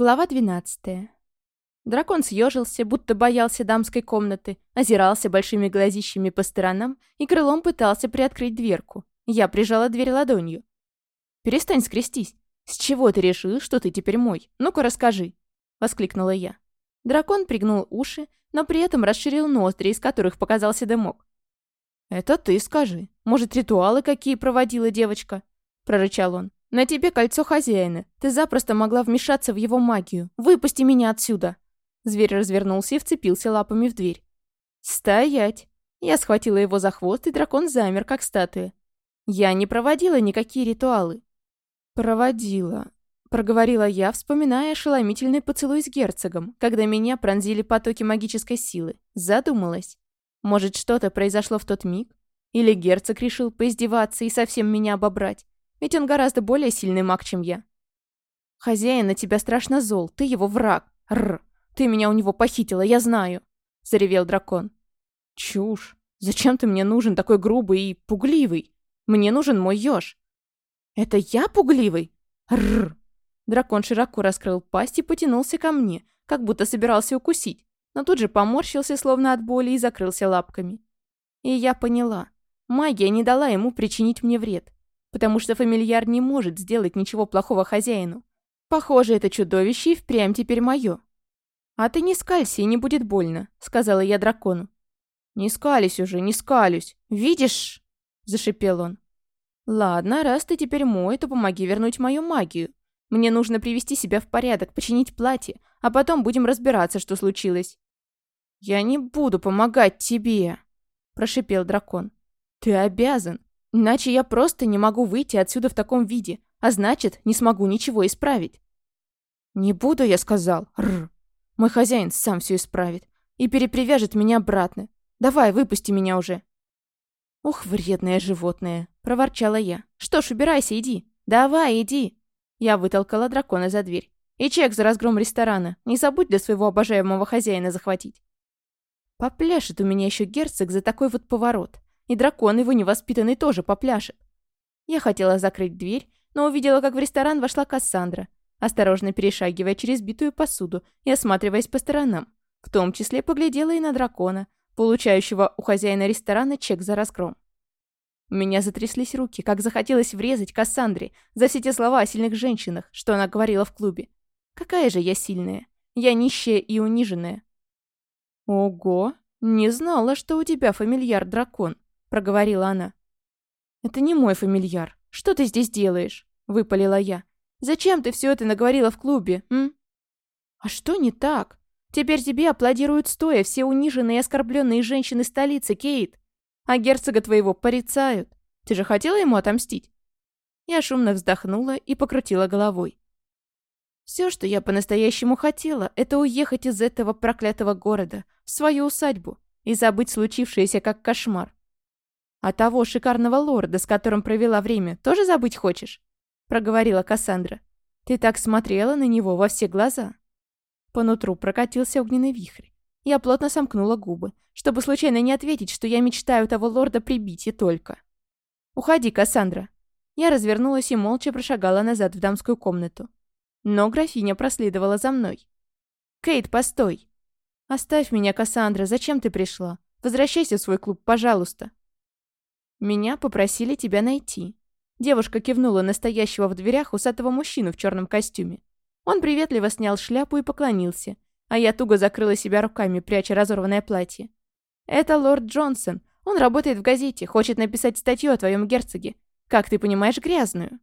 Глава 12. Дракон съежился, будто боялся дамской комнаты, озирался большими глазищами по сторонам и крылом пытался приоткрыть дверку. Я прижала дверь ладонью. «Перестань скрестись. С чего ты решил, что ты теперь мой? Ну-ка расскажи!» — воскликнула я. Дракон пригнул уши, но при этом расширил ноздри, из которых показался дымок. «Это ты скажи. Может, ритуалы какие проводила девочка?» — прорычал он. «На тебе кольцо хозяина. Ты запросто могла вмешаться в его магию. Выпусти меня отсюда!» Зверь развернулся и вцепился лапами в дверь. «Стоять!» Я схватила его за хвост, и дракон замер, как статуя. Я не проводила никакие ритуалы. «Проводила», — проговорила я, вспоминая ошеломительный поцелуй с герцогом, когда меня пронзили потоки магической силы. Задумалась. Может, что-то произошло в тот миг? Или герцог решил поиздеваться и совсем меня обобрать? Ведь он гораздо более сильный маг, чем я. Хозяин на тебя страшно зол, ты его враг. Рр, ты меня у него похитила, я знаю. Заревел дракон. Чушь. Зачем ты мне нужен такой грубый и пугливый? Мне нужен мой ёж. Это я пугливый? Рр. Дракон широко раскрыл пасть и потянулся ко мне, как будто собирался укусить, но тут же поморщился, словно от боли, и закрылся лапками. И я поняла. Магия не дала ему причинить мне вред потому что фамильяр не может сделать ничего плохого хозяину. Похоже, это чудовище и впрямь теперь мое. «А ты не скалься, и не будет больно», — сказала я дракону. «Не скались уже, не скалюсь. Видишь?» — зашипел он. «Ладно, раз ты теперь мой, то помоги вернуть мою магию. Мне нужно привести себя в порядок, починить платье, а потом будем разбираться, что случилось». «Я не буду помогать тебе», — прошипел дракон. «Ты обязан. Иначе я просто не могу выйти отсюда в таком виде, а значит, не смогу ничего исправить. «Не буду», — я сказал. Рр. Мой хозяин сам все исправит и перепривяжет меня обратно. Давай, выпусти меня уже. «Ух, вредное животное!» — проворчала я. «Что ж, убирайся, иди. Давай, иди!» Я вытолкала дракона за дверь. «И чек за разгром ресторана. Не забудь для своего обожаемого хозяина захватить». Попляшет у меня еще герцог за такой вот поворот. И дракон его невоспитанный тоже попляшет. Я хотела закрыть дверь, но увидела, как в ресторан вошла Кассандра, осторожно перешагивая через битую посуду и осматриваясь по сторонам. В том числе поглядела и на дракона, получающего у хозяина ресторана чек за разгром. У меня затряслись руки, как захотелось врезать Кассандре за все те слова о сильных женщинах, что она говорила в клубе. Какая же я сильная. Я нищая и униженная. Ого, не знала, что у тебя фамильяр-дракон. — проговорила она. «Это не мой фамильяр. Что ты здесь делаешь?» — выпалила я. «Зачем ты все это наговорила в клубе, м?» «А что не так? Теперь тебе аплодируют стоя все униженные и оскорбленные женщины столицы, Кейт. А герцога твоего порицают. Ты же хотела ему отомстить?» Я шумно вздохнула и покрутила головой. Все, что я по-настоящему хотела, это уехать из этого проклятого города, в свою усадьбу, и забыть случившееся как кошмар. «А того шикарного лорда, с которым провела время, тоже забыть хочешь?» — проговорила Кассандра. «Ты так смотрела на него во все глаза». По нутру прокатился огненный вихрь. Я плотно сомкнула губы, чтобы случайно не ответить, что я мечтаю того лорда прибить и только. «Уходи, Кассандра». Я развернулась и молча прошагала назад в дамскую комнату. Но графиня проследовала за мной. «Кейт, постой!» «Оставь меня, Кассандра, зачем ты пришла? Возвращайся в свой клуб, пожалуйста!» «Меня попросили тебя найти». Девушка кивнула настоящего в дверях усатого мужчину в черном костюме. Он приветливо снял шляпу и поклонился, а я туго закрыла себя руками, пряча разорванное платье. «Это лорд Джонсон. Он работает в газете, хочет написать статью о твоем герцоге. Как ты понимаешь, грязную».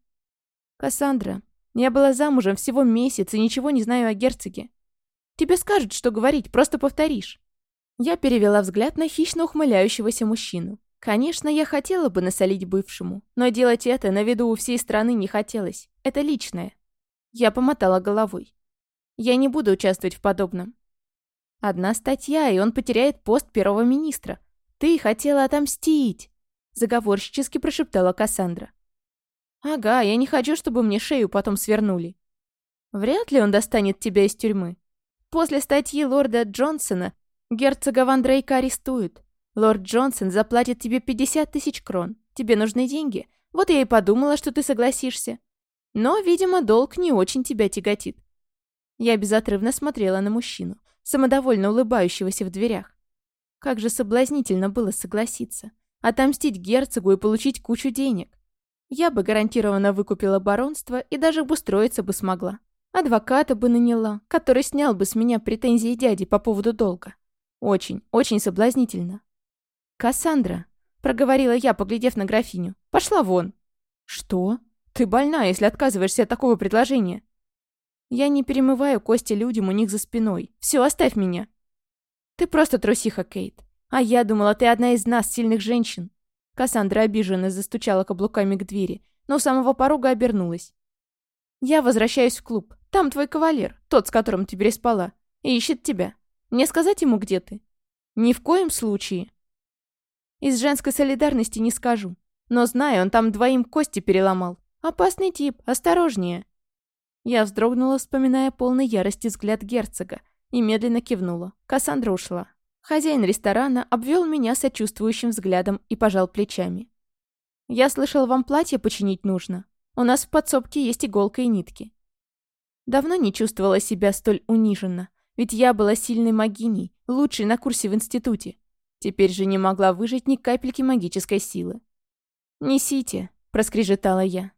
«Кассандра, я была замужем всего месяц и ничего не знаю о герцоге. Тебе скажут, что говорить, просто повторишь». Я перевела взгляд на хищно ухмыляющегося мужчину. Конечно, я хотела бы насолить бывшему, но делать это на виду у всей страны не хотелось. Это личное. Я помотала головой. Я не буду участвовать в подобном. Одна статья, и он потеряет пост первого министра. Ты хотела отомстить, заговорщически прошептала Кассандра. Ага, я не хочу, чтобы мне шею потом свернули. Вряд ли он достанет тебя из тюрьмы. После статьи лорда Джонсона герцога Ван Дрейка арестуют. Лорд Джонсон заплатит тебе 50 тысяч крон. Тебе нужны деньги. Вот я и подумала, что ты согласишься. Но, видимо, долг не очень тебя тяготит. Я безотрывно смотрела на мужчину, самодовольно улыбающегося в дверях. Как же соблазнительно было согласиться. Отомстить герцогу и получить кучу денег. Я бы гарантированно выкупила баронство и даже обустроиться бы смогла. Адвоката бы наняла, который снял бы с меня претензии дяди по поводу долга. Очень, очень соблазнительно. «Кассандра», — проговорила я, поглядев на графиню, — «пошла вон». «Что? Ты больна, если отказываешься от такого предложения». «Я не перемываю кости людям у них за спиной. Все, оставь меня». «Ты просто трусиха, Кейт. А я думала, ты одна из нас, сильных женщин». Кассандра обиженно застучала каблуками к двери, но у самого порога обернулась. «Я возвращаюсь в клуб. Там твой кавалер, тот, с которым ты переспала, и ищет тебя. Мне сказать ему, где ты?» «Ни в коем случае». «Из женской солидарности не скажу. Но знаю, он там двоим кости переломал. Опасный тип, осторожнее». Я вздрогнула, вспоминая полный ярости взгляд герцога, и медленно кивнула. Кассандра ушла. Хозяин ресторана обвел меня сочувствующим взглядом и пожал плечами. «Я слышал, вам платье починить нужно. У нас в подсобке есть иголка и нитки». Давно не чувствовала себя столь униженно, ведь я была сильной магиней, лучшей на курсе в институте. Теперь же не могла выжить ни капельки магической силы. «Несите», — проскрежетала я.